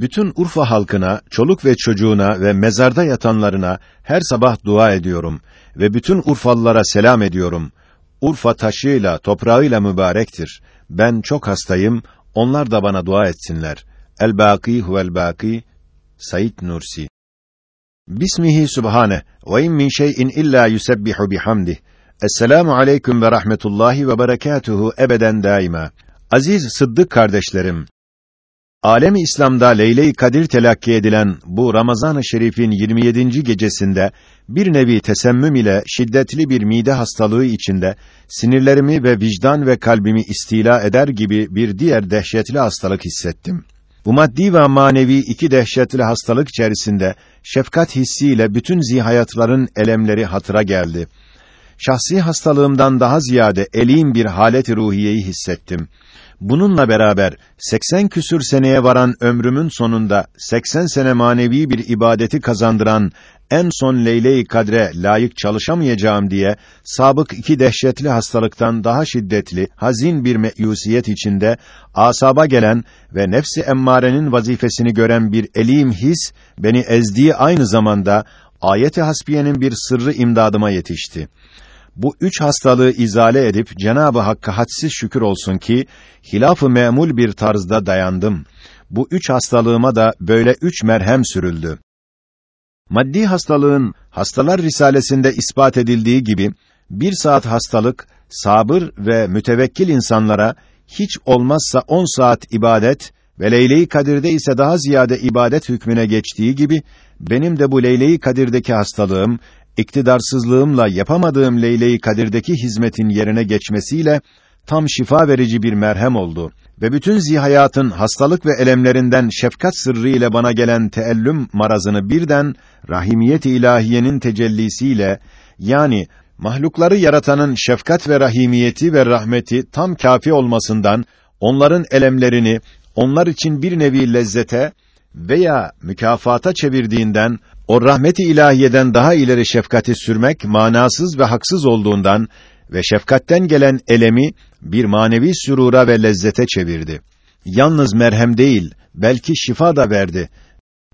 bütün Urfa halkına, çoluk ve çocuğuna ve mezarda yatanlarına her sabah dua ediyorum ve bütün Urfalılara selam ediyorum. Urfa taşıyla, toprağıyla mübarektir. Ben çok hastayım, onlar da bana dua etsinler. El-Bâkî huvel-Bâkî, Said Nursi Bismihi Subhane ve in min şey'in illa yusebbihu bihamdih. Esselamu aleyküm ve rahmetullahi ve berekatuhu ebeden daima. Aziz Sıddık kardeşlerim, Alem-i İslam'da Leyle-i Kadir telakki edilen bu Ramazan-ı Şerif'in 27. gecesinde bir nevi tesemmüm ile şiddetli bir mide hastalığı içinde sinirlerimi ve vicdan ve kalbimi istila eder gibi bir diğer dehşetli hastalık hissettim. Bu maddi ve manevi iki dehşetli hastalık içerisinde şefkat hissiyle bütün zihayatların elemleri hatıra geldi. Şahsi hastalığımdan daha ziyade elim bir halet-i ruhiyeyi hissettim. Bununla beraber 80 küsür seneye varan ömrümün sonunda 80 sene manevi bir ibadeti kazandıran en son Leyle-i Kadre layık çalışamayacağım diye sabık iki dehşetli hastalıktan daha şiddetli, hazin bir meyusiyet içinde asaba gelen ve nefsi emmarenin vazifesini gören bir elim his beni ezdiği aynı zamanda ayet-i hasbiyenin bir sırrı imdadıma yetişti bu üç hastalığı izale edip Cenabı Hakk'a hadsiz şükür olsun ki hilaf-ı memul bir tarzda dayandım. Bu üç hastalığıma da böyle üç merhem sürüldü. Maddi hastalığın Hastalar Risalesinde ispat edildiği gibi bir saat hastalık sabır ve mütevekkil insanlara hiç olmazsa on saat ibadet ve Leyle-i Kadir'de ise daha ziyade ibadet hükmüne geçtiği gibi benim de bu Leyle-i Kadir'deki hastalığım iktidarsızlığımla yapamadığım Leyle-i Kadir'deki hizmetin yerine geçmesiyle tam şifa verici bir merhem oldu ve bütün zihayatın hastalık ve elemlerinden şefkat sırrı ile bana gelen teellüm marazını birden rahimiyet-i ilahiyenin tecellisiyle yani mahlukları yaratanın şefkat ve rahimiyeti ve rahmeti tam kafi olmasından onların elemlerini onlar için bir nevi lezzete veya mükafata çevirdiğinden o rahmeti ilahiyeden daha ileri şefkati sürmek manasız ve haksız olduğundan ve şefkatten gelen elemi bir manevi sürura ve lezzete çevirdi. Yalnız merhem değil, belki şifa da verdi.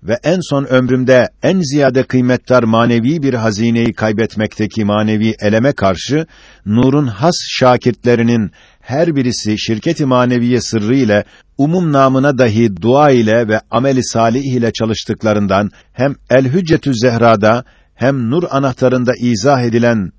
Ve en son ömrümde en ziyade kıymetdar manevi bir hazineyi kaybetmekteki manevi eleme karşı, nurun has şakirtlerinin her birisi şirket-i maneviye sırrı ile umum namına dahi dua ile ve ameli salih ile çalıştıklarından hem El Hüccetü Zehra'da hem Nur anahtarında izah edilen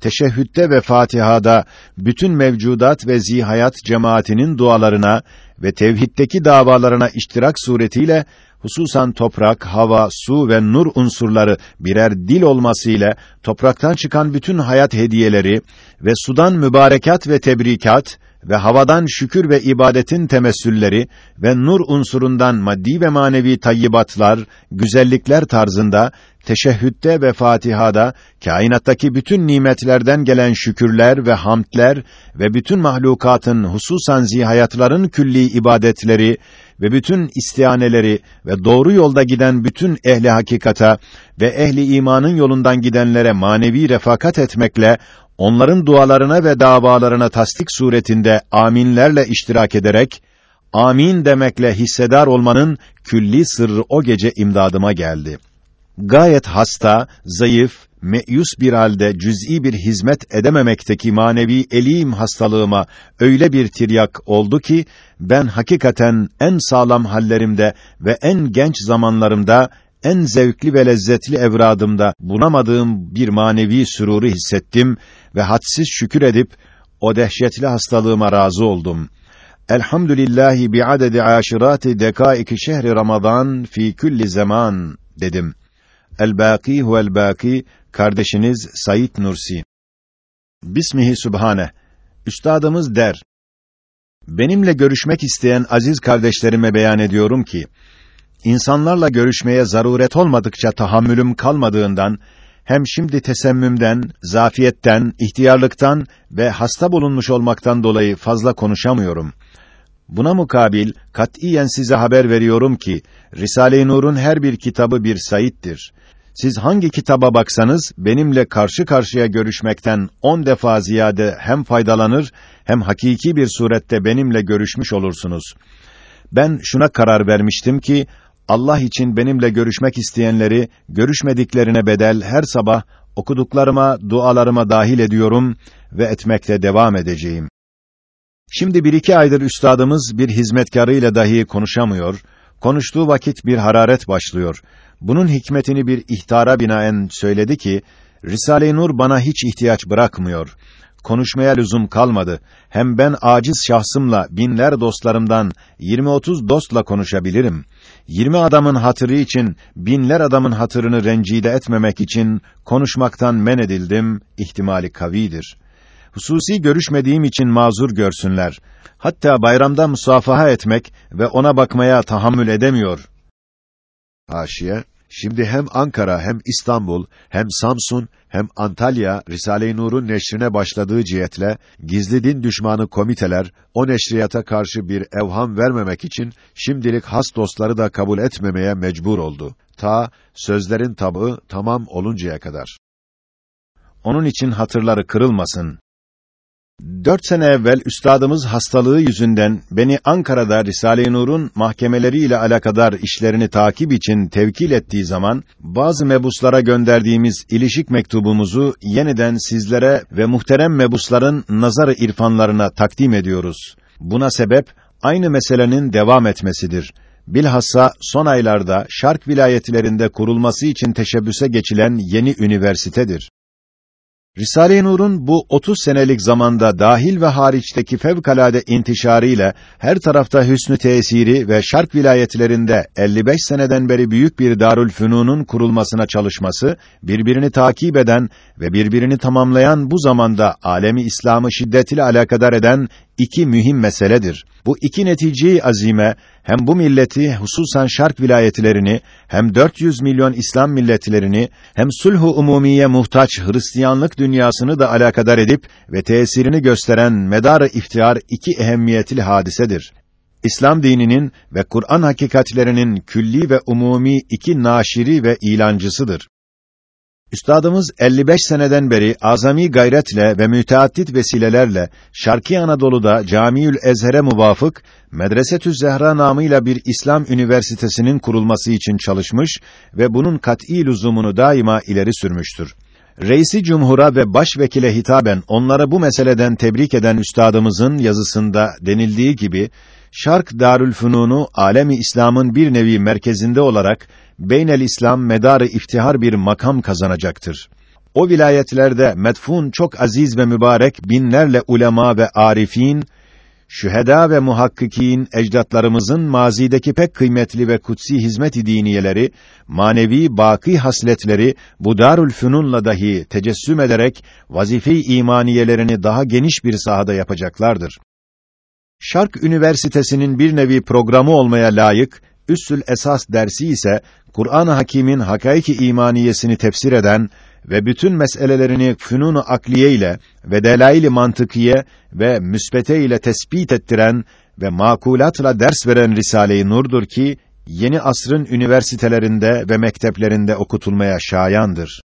teşehhütte ve Fatiha'da bütün mevcudat ve zihayat cemaatinin dualarına ve tevhiddeki davalarına iştirak suretiyle hususan toprak, hava, su ve nur unsurları birer dil olması ile topraktan çıkan bütün hayat hediyeleri ve sudan mübarekat ve tebrikat ve havadan şükür ve ibadetin temessülleri ve nur unsurundan maddi ve manevi tayyibatlar, güzellikler tarzında teşehhütte ve Fatiha'da kainattaki bütün nimetlerden gelen şükürler ve hamdler ve bütün mahlukatın hususan zihayatların külli ibadetleri ve bütün istihaneleri ve doğru yolda giden bütün ehli hakikata ve ehli imanın yolundan gidenlere manevi refakat etmekle onların dualarına ve davalarına tasdik suretinde aminlerle iştirak ederek amin demekle hissedar olmanın külli sırrı o gece imdadıma geldi. Gayet hasta, zayıf, meyus bir halde cüz'i bir hizmet edememekteki manevi elim hastalığıma öyle bir tiryak oldu ki ben hakikaten en sağlam hallerimde ve en genç zamanlarımda en zevkli ve lezzetli evradımda bunamadığım bir manevi süruru hissettim ve hadsiz şükür edip o dehşetli hastalığıma razı oldum. Elhamdülillahi bi adedi aşirati dekaiki şehri Ramazan fi kulli zaman dedim. El baki huvel baki kardeşiniz Sayit Nursi. Bismihi Sübhane. Üstadımız der. Benimle görüşmek isteyen aziz kardeşlerime beyan ediyorum ki insanlarla görüşmeye zaruret olmadıkça tahammülüm kalmadığından hem şimdi tesemmümden, zafiyetten, ihtiyarlıktan ve hasta bulunmuş olmaktan dolayı fazla konuşamıyorum. Buna mukabil katiyen size haber veriyorum ki Risale-i Nur'un her bir kitabı bir sayittir. Siz hangi kitaba baksanız benimle karşı karşıya görüşmekten on defa ziyade hem faydalanır hem hakiki bir surette benimle görüşmüş olursunuz. Ben şuna karar vermiştim ki Allah için benimle görüşmek isteyenleri görüşmediklerine bedel her sabah okuduklarıma, dualarıma dahil ediyorum ve etmekte devam edeceğim. Şimdi bir iki aydır üstadımız bir hizmetkarıyla dahi konuşamıyor, konuştuğu vakit bir hararet başlıyor. Bunun hikmetini bir ihtara binaen söyledi ki, Risale-i Nur bana hiç ihtiyaç bırakmıyor. Konuşmaya lüzum kalmadı. Hem ben aciz şahsımla binler dostlarımdan 20-30 dostla konuşabilirim. 20 adamın hatırı için binler adamın hatırını rencide etmemek için konuşmaktan men edildim, ihtimali kavidir. Hususi görüşmediğim için mazur görsünler. Hatta bayramda musafaha etmek ve ona bakmaya tahammül edemiyor. Haşiye Şimdi hem Ankara hem İstanbul hem Samsun hem Antalya Risale-i Nur'un neşrine başladığı cihetle gizli din düşmanı komiteler o neşriyata karşı bir evham vermemek için şimdilik has dostları da kabul etmemeye mecbur oldu. Ta sözlerin tabı tamam oluncaya kadar. Onun için hatırları kırılmasın. Dört sene evvel üstadımız hastalığı yüzünden beni Ankara'da Risale-i Nur'un mahkemeleri ile alakadar işlerini takip için tevkil ettiği zaman bazı mebuslara gönderdiğimiz ilişik mektubumuzu yeniden sizlere ve muhterem mebusların nazarı irfanlarına takdim ediyoruz. Buna sebep aynı meselenin devam etmesidir. Bilhassa son aylarda Şark vilayetlerinde kurulması için teşebbüse geçilen yeni üniversitedir. Risale-i Nur'un bu 30 senelik zamanda dahil ve hariçteki fevkalade intişarıyla her tarafta hüsnü tesiri ve şark vilayetlerinde 55 seneden beri büyük bir Darül Fünun'un kurulmasına çalışması, birbirini takip eden ve birbirini tamamlayan bu zamanda alemi İslam'ı şiddetle alakadar eden iki mühim meseledir. Bu iki neticeyi azime hem bu milleti hususan şark vilayetlerini hem 400 milyon İslam milletlerini hem sulhu umumiye muhtaç Hristiyanlık dünyasını da alakadar edip ve tesirini gösteren medarı iftihar iki ehemmiyetli hadisedir. İslam dininin ve Kur'an hakikatlerinin külli ve umumi iki naşiri ve ilancısıdır. Üstadımız 55 seneden beri azami gayretle ve müteaddit vesilelerle Şarkı Anadolu'da Camiül Ezher'e muvafık Medresetü Zehra namıyla bir İslam üniversitesinin kurulması için çalışmış ve bunun kat'î lüzumunu daima ileri sürmüştür. Reisi Cumhur'a ve başvekile hitaben onlara bu meseleden tebrik eden üstadımızın yazısında denildiği gibi Şark Darülfünun'u alemi İslam'ın bir nevi merkezinde olarak beynel İslam medarı iftihar bir makam kazanacaktır. O vilayetlerde medfun çok aziz ve mübarek binlerle ulema ve arifin, şüheda ve muhakkikin ecdatlarımızın mazideki pek kıymetli ve kutsi hizmet-i diniyeleri, manevi baki hasletleri bu Darül Fünun'la dahi tecessüm ederek vazife-i imaniyelerini daha geniş bir sahada yapacaklardır. Şark Üniversitesi'nin bir nevi programı olmaya layık Üssül Esas dersi ise Kur'an-ı Hakîm'in hakaiki imaniyesini tefsir eden ve bütün meselelerini fünunu akliye ile ve delail-i mantıkiye ve müsbete ile tespit ettiren ve makulatla ders veren Risale-i Nur'dur ki yeni asrın üniversitelerinde ve mekteplerinde okutulmaya şayandır.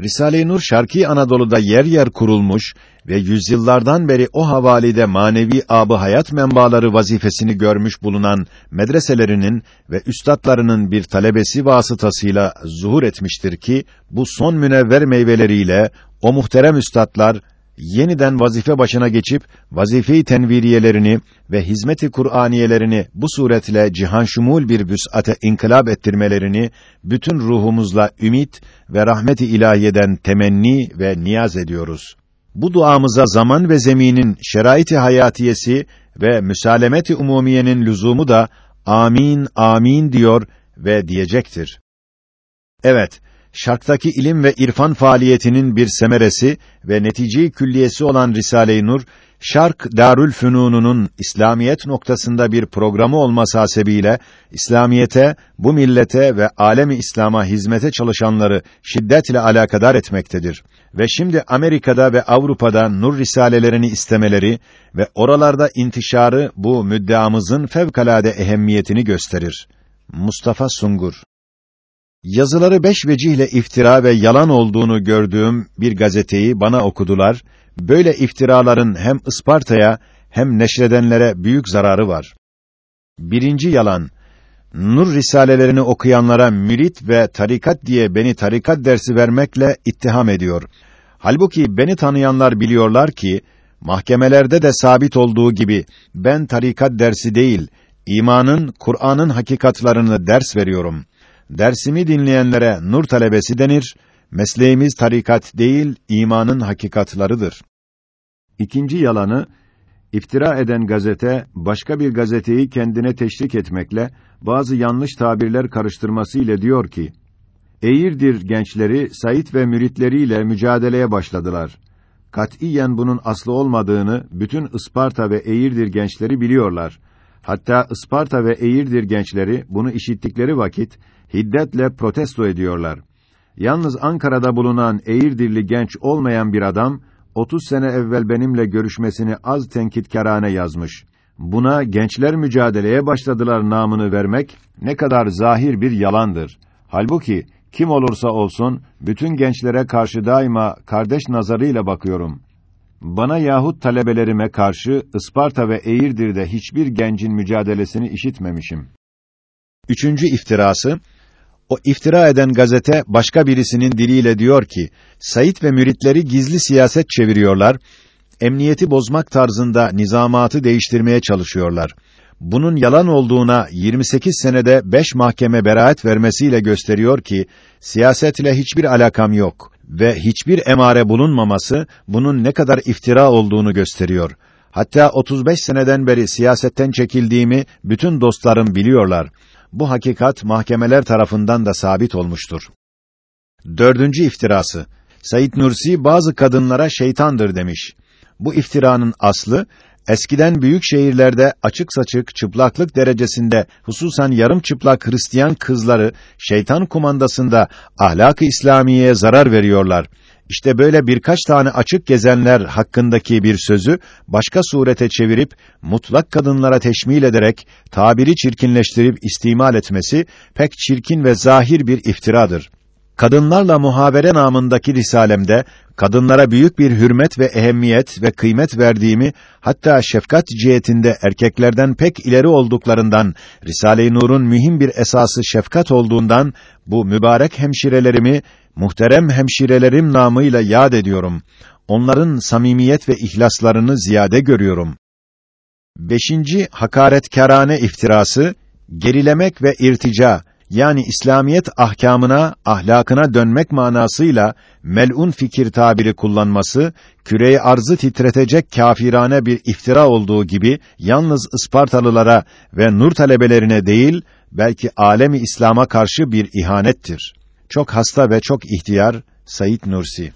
Risale-i Nur Şarkî Anadolu'da yer yer kurulmuş ve yüzyıllardan beri o havalide manevi abı hayat menbaaları vazifesini görmüş bulunan medreselerinin ve üstadlarının bir talebesi vasıtasıyla zuhur etmiştir ki bu son münevver meyveleriyle o muhterem üstadlar yeniden vazife başına geçip vazife-i tenviriyelerini ve hizmeti Kur'aniyelerini bu suretle cihan şumul bir büs'ate inkılap ettirmelerini bütün ruhumuzla ümit ve rahmeti ilahiyeden temenni ve niyaz ediyoruz. Bu duamıza zaman ve zeminin şerait-i hayatiyesi ve müsalemeti umumiyenin lüzumu da amin amin diyor ve diyecektir. Evet, Şarktaki ilim ve irfan faaliyetinin bir semeresi ve netice külliyesi olan Risale-i Nur, Şark Darül Fünununun İslamiyet noktasında bir programı olması hasebiyle İslamiyete, bu millete ve alemi İslam'a hizmete çalışanları şiddetle alakadar etmektedir. Ve şimdi Amerika'da ve Avrupa'da nur risalelerini istemeleri ve oralarda intişarı bu müddeamızın fevkalade ehemmiyetini gösterir. Mustafa Sungur Yazıları beş vecihle iftira ve yalan olduğunu gördüğüm bir gazeteyi bana okudular. Böyle iftiraların hem Isparta'ya hem neşredenlere büyük zararı var. Birinci yalan. Nur risalelerini okuyanlara mürit ve tarikat diye beni tarikat dersi vermekle ittiham ediyor. Halbuki beni tanıyanlar biliyorlar ki mahkemelerde de sabit olduğu gibi ben tarikat dersi değil, imanın, Kur'an'ın hakikatlarını ders veriyorum. Dersimi dinleyenlere nur talebesi denir. Mesleğimiz tarikat değil, imanın hakikatlarıdır. İkinci yalanı İftira eden gazete başka bir gazeteyi kendine teşvik etmekle bazı yanlış tabirler karıştırması ile diyor ki: Eğirdir gençleri Said ve müritleriyle mücadeleye başladılar. Katiyen bunun aslı olmadığını bütün Isparta ve Eğirdir gençleri biliyorlar. Hatta Isparta ve Eğirdir gençleri bunu işittikleri vakit hiddetle protesto ediyorlar. Yalnız Ankara'da bulunan Eğirdirli genç olmayan bir adam 30 sene evvel benimle görüşmesini az tenkitkarane yazmış. Buna gençler mücadeleye başladılar namını vermek ne kadar zahir bir yalandır. Halbuki kim olursa olsun bütün gençlere karşı daima kardeş nazarıyla bakıyorum. Bana yahut talebelerime karşı Isparta ve Eğirdir'de hiçbir gencin mücadelesini işitmemişim. Üçüncü iftirası o iftira eden gazete başka birisinin diliyle diyor ki, Said ve müritleri gizli siyaset çeviriyorlar, emniyeti bozmak tarzında nizamatı değiştirmeye çalışıyorlar. Bunun yalan olduğuna 28 senede 5 mahkeme beraat vermesiyle gösteriyor ki, siyasetle hiçbir alakam yok ve hiçbir emare bulunmaması, bunun ne kadar iftira olduğunu gösteriyor. Hatta 35 seneden beri siyasetten çekildiğimi bütün dostlarım biliyorlar. Bu hakikat mahkemeler tarafından da sabit olmuştur. Dördüncü iftirası. Said Nursi bazı kadınlara şeytandır demiş. Bu iftiranın aslı eskiden büyük şehirlerde açık saçık çıplaklık derecesinde hususan yarım çıplak Hristiyan kızları şeytan kumandasında ahlak-ı İslamiye zarar veriyorlar. İşte böyle birkaç tane açık gezenler hakkındaki bir sözü başka surete çevirip mutlak kadınlara teşmil ederek tabiri çirkinleştirip istimal etmesi pek çirkin ve zahir bir iftiradır. Kadınlarla muhabere namındaki risalemde kadınlara büyük bir hürmet ve ehemmiyet ve kıymet verdiğimi hatta şefkat cihetinde erkeklerden pek ileri olduklarından Risale-i Nur'un mühim bir esası şefkat olduğundan bu mübarek hemşirelerimi muhterem hemşirelerim namıyla yad ediyorum. Onların samimiyet ve ihlaslarını ziyade görüyorum. Beşinci hakaretkârane iftirası gerilemek ve irtica yani İslamiyet ahkamına, ahlakına dönmek manasıyla melun fikir tabiri kullanması, küreyi arzı titretecek kafirane bir iftira olduğu gibi yalnız Ispartalılara ve nur talebelerine değil, belki alemi İslam'a karşı bir ihanettir. Çok hasta ve çok ihtiyar Sayit Nursi